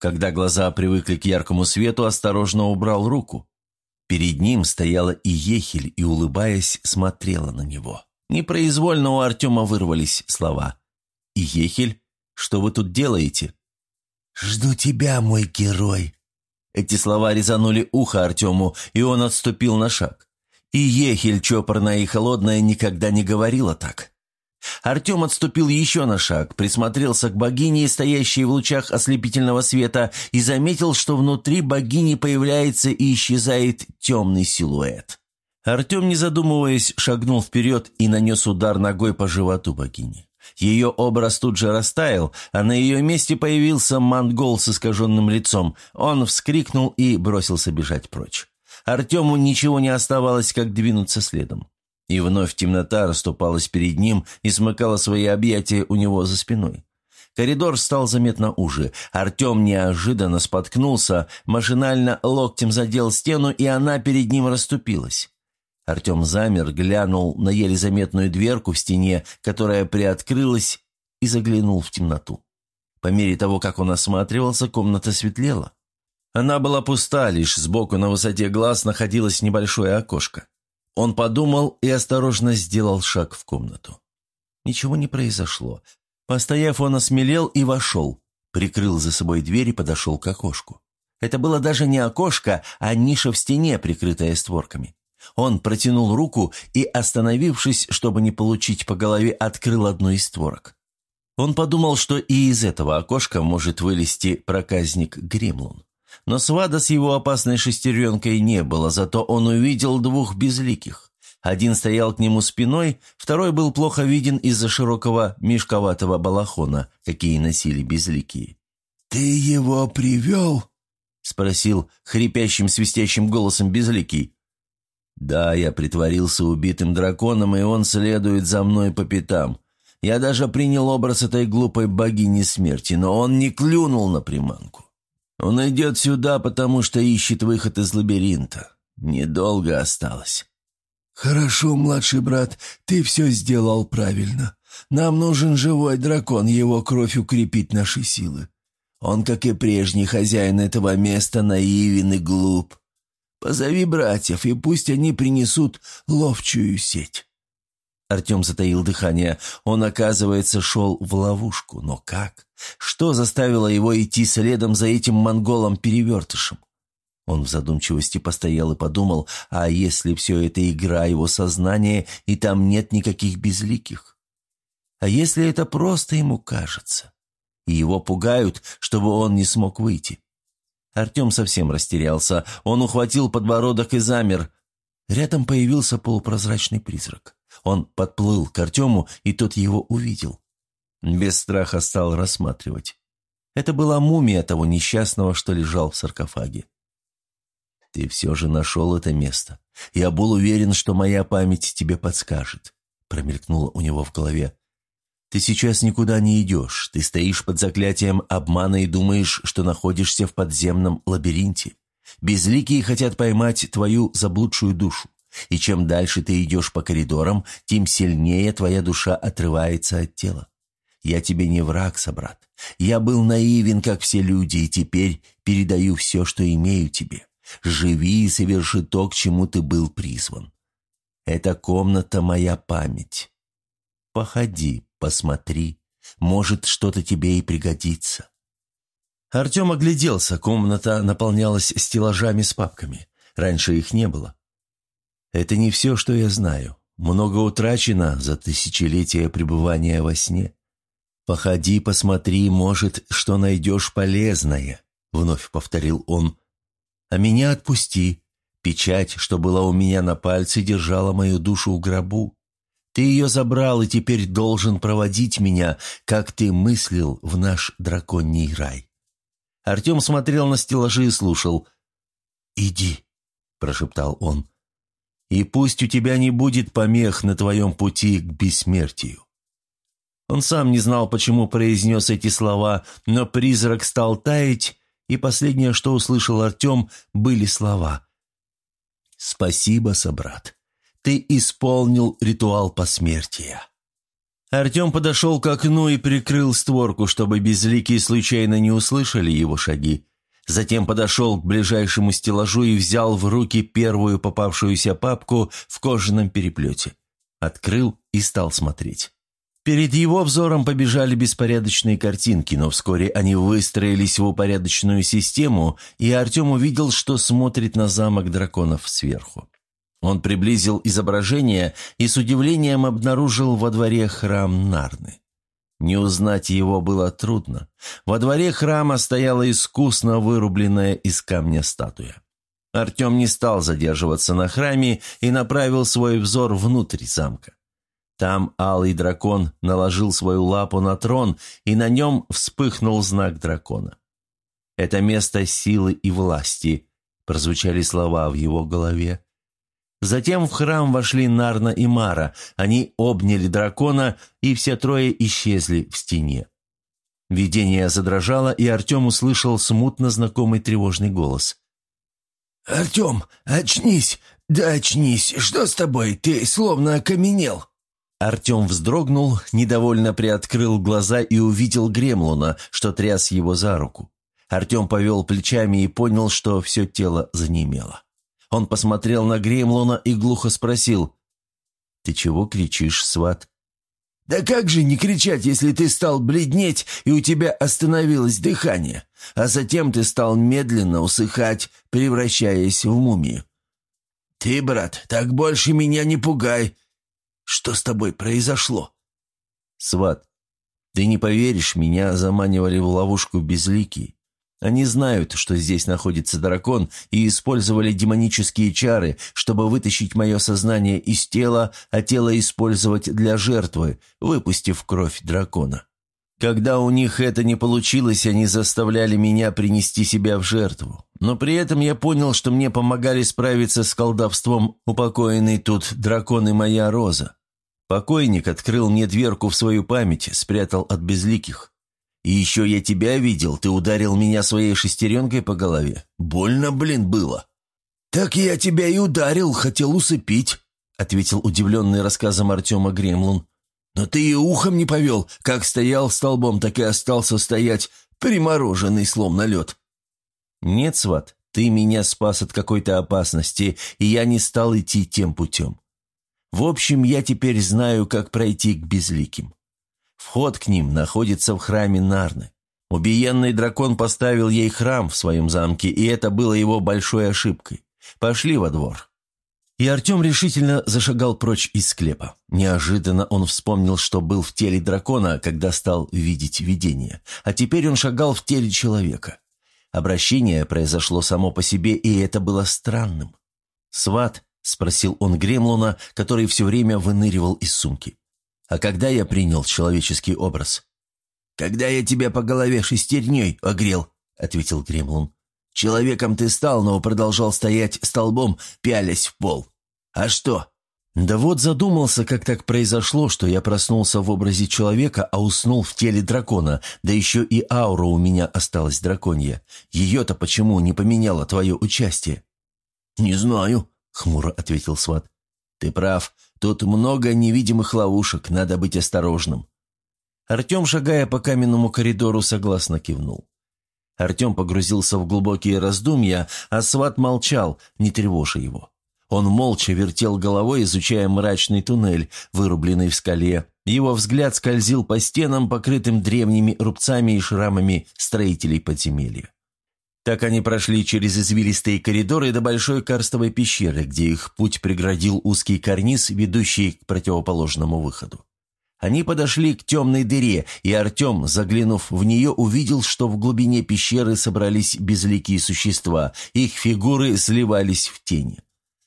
Когда глаза привыкли к яркому свету, осторожно убрал руку. Перед ним стояла и Ехель и, улыбаясь, смотрела на него. Непроизвольно у Артема вырвались слова. «И Ехель, что вы тут делаете?» «Жду тебя, мой герой!» Эти слова резанули ухо Артему, и он отступил на шаг. И Ехель, чопорная и холодная, никогда не говорила так. Артем отступил еще на шаг, присмотрелся к богине, стоящей в лучах ослепительного света, и заметил, что внутри богини появляется и исчезает темный силуэт. Артем, не задумываясь, шагнул вперед и нанес удар ногой по животу богини. Ее образ тут же растаял, а на ее месте появился монгол с искаженным лицом. Он вскрикнул и бросился бежать прочь. Артему ничего не оставалось, как двинуться следом. И вновь темнота расступалась перед ним и смыкала свои объятия у него за спиной. Коридор стал заметно уже. Артем неожиданно споткнулся, машинально локтем задел стену, и она перед ним расступилась. Артем замер, глянул на еле заметную дверку в стене, которая приоткрылась, и заглянул в темноту. По мере того, как он осматривался, комната светлела. Она была пуста, лишь сбоку на высоте глаз находилось небольшое окошко. Он подумал и осторожно сделал шаг в комнату. Ничего не произошло. Постояв, он осмелел и вошел. Прикрыл за собой дверь и подошел к окошку. Это было даже не окошко, а ниша в стене, прикрытая створками. Он протянул руку и, остановившись, чтобы не получить по голове, открыл одну из створок. Он подумал, что и из этого окошка может вылезти проказник Гремлун. Но свада с его опасной шестеренкой не было, зато он увидел двух безликих. Один стоял к нему спиной, второй был плохо виден из-за широкого мешковатого балахона, какие носили безликие. «Ты его привел?» — спросил хрипящим свистящим голосом безликий. «Да, я притворился убитым драконом, и он следует за мной по пятам. Я даже принял образ этой глупой богини смерти, но он не клюнул на приманку. Он идет сюда, потому что ищет выход из лабиринта. Недолго осталось». «Хорошо, младший брат, ты все сделал правильно. Нам нужен живой дракон, его кровь укрепит наши силы. Он, как и прежний хозяин этого места, наивен и глуп. Позови братьев, и пусть они принесут ловчую сеть». Артем затаил дыхание. Он, оказывается, шел в ловушку. Но как? Что заставило его идти следом за этим монголом-перевертышем? Он в задумчивости постоял и подумал, а если все это игра его сознания, и там нет никаких безликих? А если это просто ему кажется? И его пугают, чтобы он не смог выйти? Артем совсем растерялся. Он ухватил подбородок и замер. Рядом появился полупрозрачный призрак. Он подплыл к Артему, и тот его увидел. Без страха стал рассматривать. Это была мумия того несчастного, что лежал в саркофаге. «Ты все же нашел это место. Я был уверен, что моя память тебе подскажет», — промелькнуло у него в голове. «Ты сейчас никуда не идешь. Ты стоишь под заклятием обмана и думаешь, что находишься в подземном лабиринте. Безликие хотят поймать твою заблудшую душу. И чем дальше ты идешь по коридорам, тем сильнее твоя душа отрывается от тела. Я тебе не враг, собрат. Я был наивен, как все люди, и теперь передаю все, что имею тебе. Живи и соверши то, к чему ты был призван. Эта комната — моя память. Походи, посмотри, может, что-то тебе и пригодится». Артем огляделся, комната наполнялась стеллажами с папками. Раньше их не было. Это не все, что я знаю. Много утрачено за тысячелетия пребывания во сне. Походи, посмотри, может, что найдешь полезное, — вновь повторил он. А меня отпусти. Печать, что была у меня на пальце, держала мою душу в гробу. Ты ее забрал и теперь должен проводить меня, как ты мыслил в наш драконий рай. Артем смотрел на стеллажи и слушал. «Иди», — прошептал он и пусть у тебя не будет помех на твоем пути к бессмертию». Он сам не знал, почему произнес эти слова, но призрак стал таять, и последнее, что услышал Артем, были слова. «Спасибо, собрат, ты исполнил ритуал посмертия». Артем подошел к окну и прикрыл створку, чтобы безликие случайно не услышали его шаги. Затем подошел к ближайшему стеллажу и взял в руки первую попавшуюся папку в кожаном переплете. Открыл и стал смотреть. Перед его взором побежали беспорядочные картинки, но вскоре они выстроились в упорядоченную систему, и Артем увидел, что смотрит на замок драконов сверху. Он приблизил изображение и с удивлением обнаружил во дворе храм Нарны. Не узнать его было трудно. Во дворе храма стояла искусно вырубленная из камня статуя. Артем не стал задерживаться на храме и направил свой взор внутрь замка. Там алый дракон наложил свою лапу на трон, и на нем вспыхнул знак дракона. «Это место силы и власти», – прозвучали слова в его голове. Затем в храм вошли Нарна и Мара. Они обняли дракона, и все трое исчезли в стене. Видение задрожало, и Артем услышал смутно знакомый тревожный голос. «Артем, очнись! Да очнись! Что с тобой? Ты словно окаменел!» Артем вздрогнул, недовольно приоткрыл глаза и увидел Гремлуна, что тряс его за руку. Артем повел плечами и понял, что все тело занемело. Он посмотрел на Гремлуна и глухо спросил. «Ты чего кричишь, сват?» «Да как же не кричать, если ты стал бледнеть, и у тебя остановилось дыхание, а затем ты стал медленно усыхать, превращаясь в мумию?» «Ты, брат, так больше меня не пугай. Что с тобой произошло?» «Сват, ты не поверишь, меня заманивали в ловушку безликий. Они знают, что здесь находится дракон, и использовали демонические чары, чтобы вытащить мое сознание из тела, а тело использовать для жертвы, выпустив кровь дракона. Когда у них это не получилось, они заставляли меня принести себя в жертву. Но при этом я понял, что мне помогали справиться с колдовством упокоенный тут дракон и моя роза. Покойник открыл мне дверку в свою память, спрятал от безликих. И еще я тебя видел, ты ударил меня своей шестеренкой по голове. Больно, блин, было». «Так я тебя и ударил, хотел усыпить», — ответил удивленный рассказом Артема Гремлун. «Но ты и ухом не повел, как стоял столбом, так и остался стоять, примороженный, словно лед». «Нет, сват, ты меня спас от какой-то опасности, и я не стал идти тем путем. В общем, я теперь знаю, как пройти к безликим. Вход к ним находится в храме Нарны. Убиенный дракон поставил ей храм в своем замке, и это было его большой ошибкой. Пошли во двор». И Артем решительно зашагал прочь из склепа. Неожиданно он вспомнил, что был в теле дракона, когда стал видеть видение. А теперь он шагал в теле человека. Обращение произошло само по себе, и это было странным. «Сват», — спросил он Гремлуна, который все время выныривал из сумки. «А когда я принял человеческий образ?» «Когда я тебя по голове шестерней огрел», — ответил Гремлун. «Человеком ты стал, но продолжал стоять столбом, пялясь в пол. А что?» «Да вот задумался, как так произошло, что я проснулся в образе человека, а уснул в теле дракона, да еще и аура у меня осталась драконья. Ее-то почему не поменяло твое участие?» «Не знаю», — хмуро ответил сват. «Ты прав. Тут много невидимых ловушек, надо быть осторожным». Артем, шагая по каменному коридору, согласно кивнул. Артем погрузился в глубокие раздумья, а сват молчал, не тревожа его. Он молча вертел головой, изучая мрачный туннель, вырубленный в скале. Его взгляд скользил по стенам, покрытым древними рубцами и шрамами строителей подземелья. Так они прошли через извилистые коридоры до большой карстовой пещеры, где их путь преградил узкий карниз, ведущий к противоположному выходу. Они подошли к темной дыре, и Артем, заглянув в нее, увидел, что в глубине пещеры собрались безликие существа, их фигуры сливались в тени.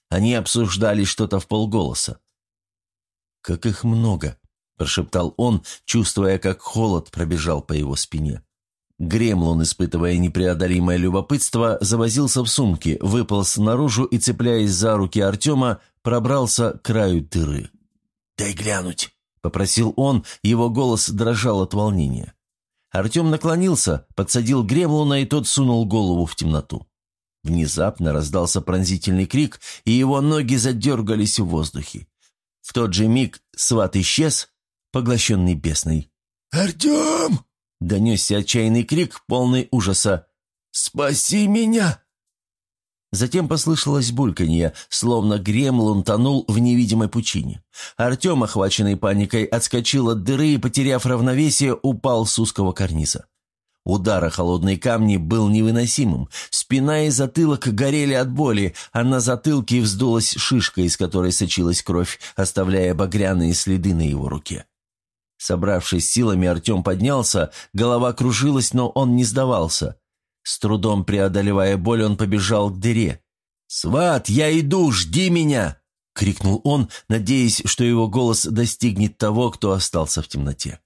Они обсуждали что-то в полголоса. «Как их много!» – прошептал он, чувствуя, как холод пробежал по его спине. Гремлун, испытывая непреодолимое любопытство, завозился в сумке, выполз наружу и, цепляясь за руки Артема, пробрался к краю дыры. «Дай глянуть», — попросил он, его голос дрожал от волнения. Артем наклонился, подсадил Гремлуна, и тот сунул голову в темноту. Внезапно раздался пронзительный крик, и его ноги задергались в воздухе. В тот же миг сват исчез, поглощенный бесной. «Артем!» — донесся отчаянный крик, полный ужаса. «Спаси меня!» Затем послышалось бульканье, словно гремлун тонул в невидимой пучине. Артем, охваченный паникой, отскочил от дыры и, потеряв равновесие, упал с узкого карниза. Удар о холодные камни был невыносимым. Спина и затылок горели от боли, а на затылке вздулась шишка, из которой сочилась кровь, оставляя багряные следы на его руке. Собравшись силами, Артем поднялся, голова кружилась, но он не сдавался. С трудом преодолевая боль, он побежал к дыре. «Сват, я иду, жди меня!» — крикнул он, надеясь, что его голос достигнет того, кто остался в темноте.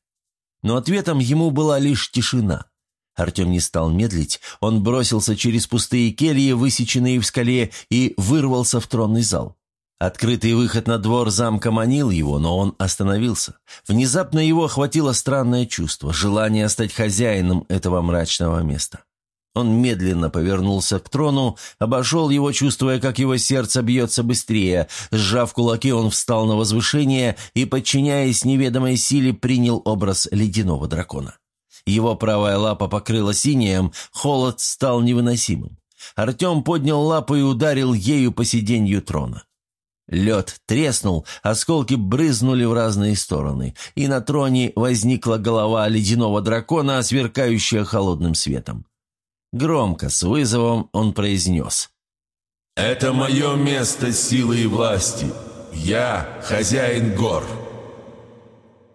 Но ответом ему была лишь тишина. Артем не стал медлить, он бросился через пустые кельи, высеченные в скале, и вырвался в тронный зал. Открытый выход на двор замка манил его, но он остановился. Внезапно его охватило странное чувство, желание стать хозяином этого мрачного места. Он медленно повернулся к трону, обошел его, чувствуя, как его сердце бьется быстрее. Сжав кулаки, он встал на возвышение и, подчиняясь неведомой силе, принял образ ледяного дракона. Его правая лапа покрыла синеем, холод стал невыносимым. Артем поднял лапу и ударил ею по сиденью трона. Лед треснул, осколки брызнули в разные стороны, и на троне возникла голова ледяного дракона, сверкающая холодным светом. Громко, с вызовом он произнес. «Это мое место силы и власти. Я хозяин гор».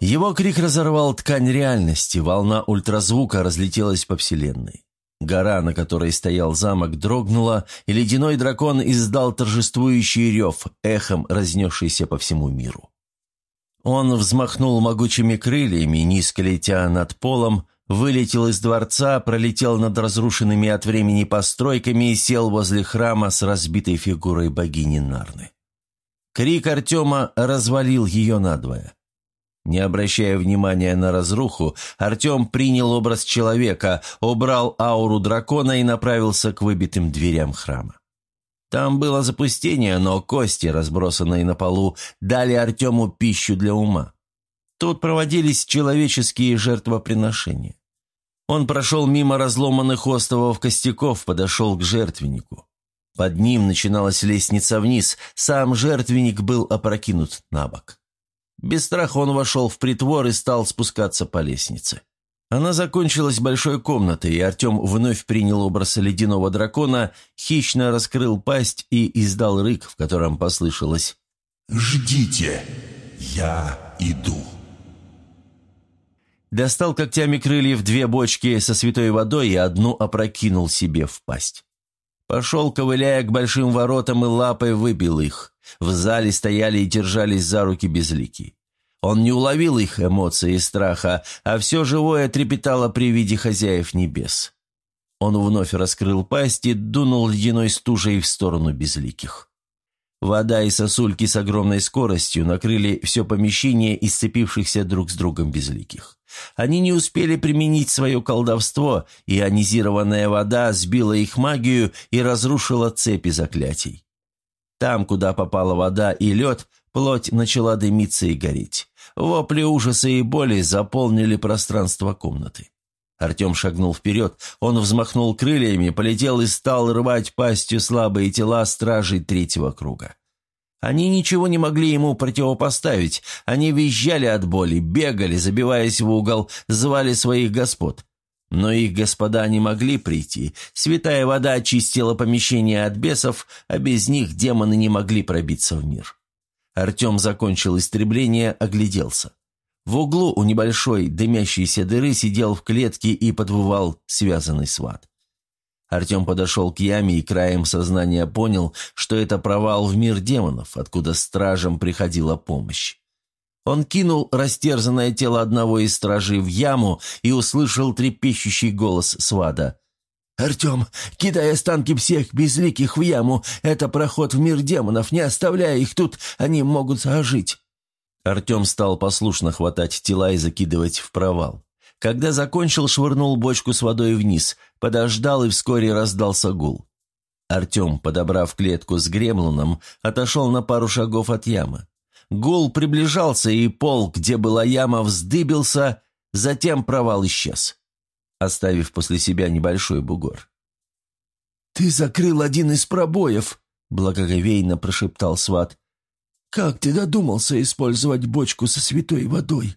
Его крик разорвал ткань реальности, волна ультразвука разлетелась по вселенной. Гора, на которой стоял замок, дрогнула, и ледяной дракон издал торжествующий рев, эхом разнесшийся по всему миру. Он взмахнул могучими крыльями, низко летя над полом, вылетел из дворца, пролетел над разрушенными от времени постройками и сел возле храма с разбитой фигурой богини Нарны. Крик Артема развалил ее надвое. Не обращая внимания на разруху, Артем принял образ человека, убрал ауру дракона и направился к выбитым дверям храма. Там было запустение, но кости, разбросанные на полу, дали Артему пищу для ума. Тут проводились человеческие жертвоприношения. Он прошел мимо разломанных островов костяков, подошел к жертвеннику. Под ним начиналась лестница вниз, сам жертвенник был опрокинут на бок. Без страха он вошел в притвор и стал спускаться по лестнице. Она закончилась большой комнатой, и Артем вновь принял образ ледяного дракона, хищно раскрыл пасть и издал рык, в котором послышалось «Ждите, я иду» достал когтями крыльев две бочки со святой водой и одну опрокинул себе в пасть. Пошел, ковыляя к большим воротам и лапой выбил их. В зале стояли и держались за руки безлики. Он не уловил их эмоций и страха, а все живое трепетало при виде хозяев небес. Он вновь раскрыл пасть и дунул ледяной стужей в сторону безликих. Вода и сосульки с огромной скоростью накрыли все помещение из сцепившихся друг с другом безликих. Они не успели применить свое колдовство, ионизированная вода сбила их магию и разрушила цепи заклятий. Там, куда попала вода и лед, плоть начала дымиться и гореть. Вопли ужаса и боли заполнили пространство комнаты. Артем шагнул вперед, он взмахнул крыльями, полетел и стал рвать пастью слабые тела стражей третьего круга. Они ничего не могли ему противопоставить, они визжали от боли, бегали, забиваясь в угол, звали своих господ. Но их господа не могли прийти. Святая вода очистила помещение от бесов, а без них демоны не могли пробиться в мир. Артем закончил истребление, огляделся. В углу у небольшой дымящейся дыры сидел в клетке и подвывал связанный сват. Артем подошел к яме и краем сознания понял, что это провал в мир демонов, откуда стражам приходила помощь. Он кинул растерзанное тело одного из стражей в яму и услышал трепещущий голос свада. «Артем, кидай останки всех безликих в яму. Это проход в мир демонов. Не оставляя их тут, они могут ожить». Артем стал послушно хватать тела и закидывать в провал. Когда закончил, швырнул бочку с водой вниз, подождал и вскоре раздался гул. Артем, подобрав клетку с гремлуном, отошел на пару шагов от ямы. Гул приближался, и пол, где была яма, вздыбился, затем провал исчез, оставив после себя небольшой бугор. «Ты закрыл один из пробоев», — благоговейно прошептал сват. «Как ты додумался использовать бочку со святой водой?»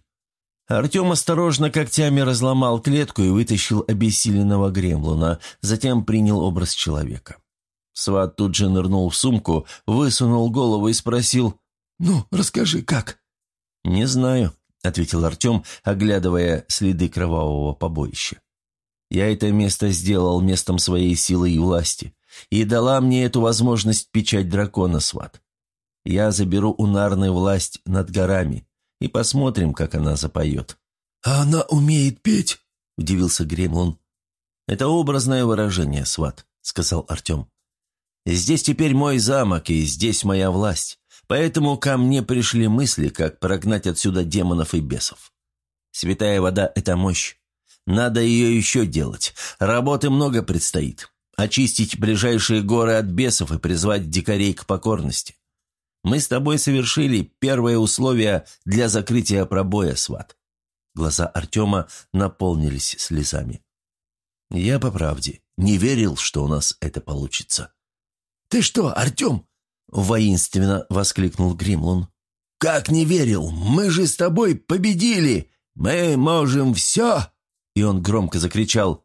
Артем осторожно когтями разломал клетку и вытащил обессиленного гремлуна, затем принял образ человека. Сват тут же нырнул в сумку, высунул голову и спросил «Ну, расскажи, как?» «Не знаю», — ответил Артем, оглядывая следы кровавого побоища. «Я это место сделал местом своей силы и власти, и дала мне эту возможность печать дракона, сват. Я заберу у Нарны власть над горами, и посмотрим, как она запоет». «А она умеет петь?» – удивился Гремлун. «Это образное выражение, сват», – сказал Артем. «Здесь теперь мой замок, и здесь моя власть, поэтому ко мне пришли мысли, как прогнать отсюда демонов и бесов. Святая вода – это мощь. Надо ее еще делать. Работы много предстоит. Очистить ближайшие горы от бесов и призвать дикарей к покорности. Мы с тобой совершили первое условие для закрытия пробоя, сват». Глаза Артема наполнились слезами. «Я, по правде, не верил, что у нас это получится». «Ты что, Артем?» – воинственно воскликнул Гримлун. «Как не верил? Мы же с тобой победили! Мы можем все!» И он громко закричал.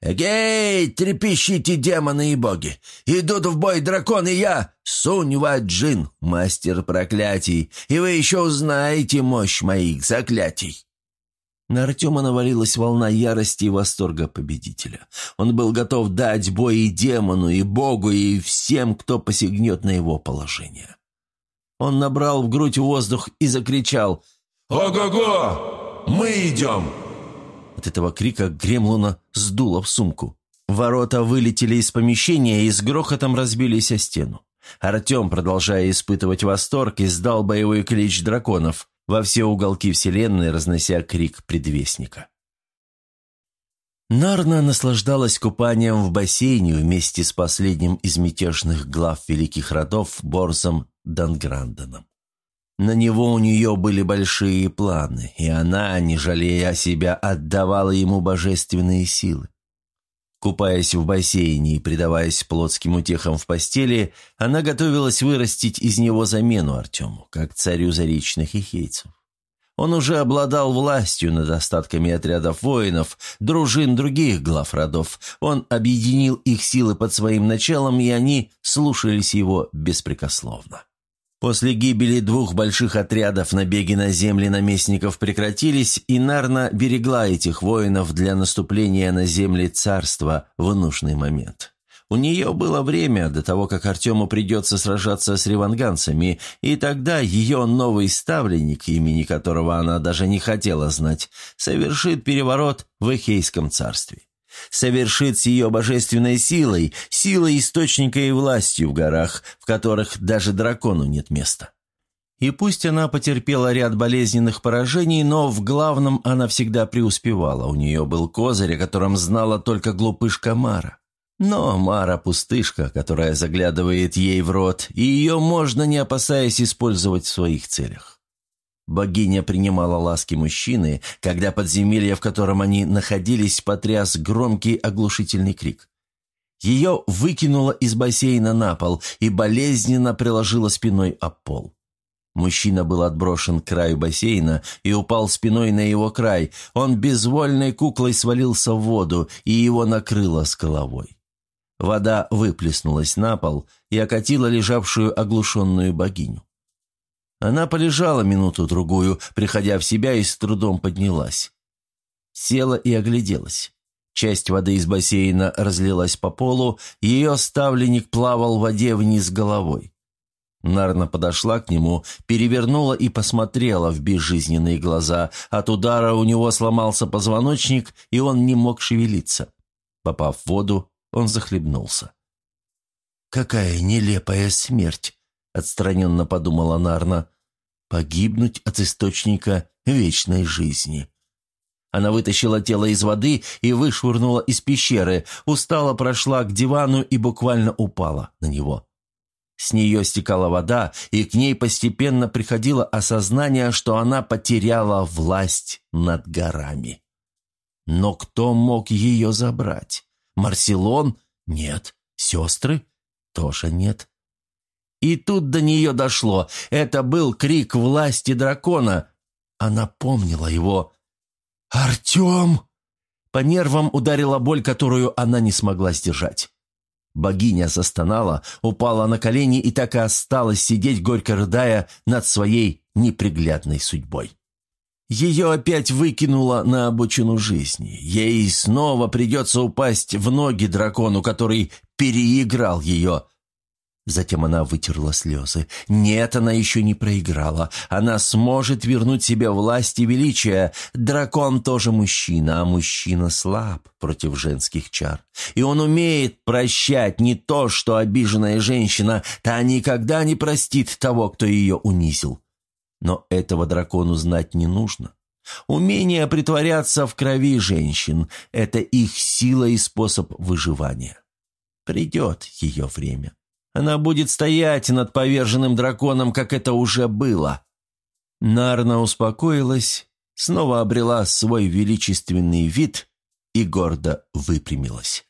«Эгей, трепещите демоны и боги! Идут в бой дракон и я, Сунь-Ва-Джин, мастер проклятий, и вы еще узнаете мощь моих заклятий!» На Артема навалилась волна ярости и восторга победителя. Он был готов дать бой и демону, и богу, и всем, кто посягнет на его положение. Он набрал в грудь воздух и закричал «Ого-го! Мы идем!» От этого крика Гремлуна сдуло в сумку. Ворота вылетели из помещения и с грохотом разбились о стену. Артем, продолжая испытывать восторг, издал боевой клич драконов, во все уголки вселенной разнося крик предвестника. Нарна наслаждалась купанием в бассейне вместе с последним из мятежных глав великих родов Борзом Дангранденом. На него у нее были большие планы, и она, не жалея себя, отдавала ему божественные силы. Купаясь в бассейне и предаваясь плотским утехам в постели, она готовилась вырастить из него замену Артему, как царю заречных ихейцев. Он уже обладал властью над остатками отрядов воинов, дружин других глав родов. Он объединил их силы под своим началом, и они слушались его беспрекословно. После гибели двух больших отрядов набеги на земли наместников прекратились, и Нарна берегла этих воинов для наступления на земли царства в нужный момент. У нее было время до того, как Артему придется сражаться с реванганцами, и тогда ее новый ставленник, имени которого она даже не хотела знать, совершит переворот в Эхейском царстве совершит с ее божественной силой, силой источника и властью в горах, в которых даже дракону нет места. И пусть она потерпела ряд болезненных поражений, но в главном она всегда преуспевала. У нее был козырь, о котором знала только глупышка Мара. Но Мара – пустышка, которая заглядывает ей в рот, и ее можно, не опасаясь, использовать в своих целях. Богиня принимала ласки мужчины, когда подземелье, в котором они находились, потряс громкий оглушительный крик. Ее выкинуло из бассейна на пол и болезненно приложило спиной об пол. Мужчина был отброшен к краю бассейна и упал спиной на его край. Он безвольной куклой свалился в воду, и его накрыло с головой. Вода выплеснулась на пол и окатила лежавшую оглушенную богиню. Она полежала минуту-другую, приходя в себя и с трудом поднялась. Села и огляделась. Часть воды из бассейна разлилась по полу, ее ставленник плавал в воде вниз головой. Нарна подошла к нему, перевернула и посмотрела в безжизненные глаза. От удара у него сломался позвоночник, и он не мог шевелиться. Попав в воду, он захлебнулся. «Какая нелепая смерть!» — отстраненно подумала Нарна погибнуть от источника вечной жизни. Она вытащила тело из воды и вышвырнула из пещеры, устало прошла к дивану и буквально упала на него. С нее стекала вода, и к ней постепенно приходило осознание, что она потеряла власть над горами. Но кто мог ее забрать? Марселон? Нет. Сестры? Тоже нет. И тут до нее дошло. Это был крик власти дракона. Она помнила его. «Артем!» По нервам ударила боль, которую она не смогла сдержать. Богиня застонала, упала на колени и так и осталась сидеть, горько рыдая над своей неприглядной судьбой. Ее опять выкинуло на обочину жизни. Ей снова придется упасть в ноги дракону, который переиграл ее. Затем она вытерла слезы. Нет, она еще не проиграла. Она сможет вернуть себе власть и величие. Дракон тоже мужчина, а мужчина слаб против женских чар. И он умеет прощать не то, что обиженная женщина, та никогда не простит того, кто ее унизил. Но этого дракону знать не нужно. Умение притворяться в крови женщин – это их сила и способ выживания. Придет ее время. Она будет стоять над поверженным драконом, как это уже было. Нарна успокоилась, снова обрела свой величественный вид и гордо выпрямилась.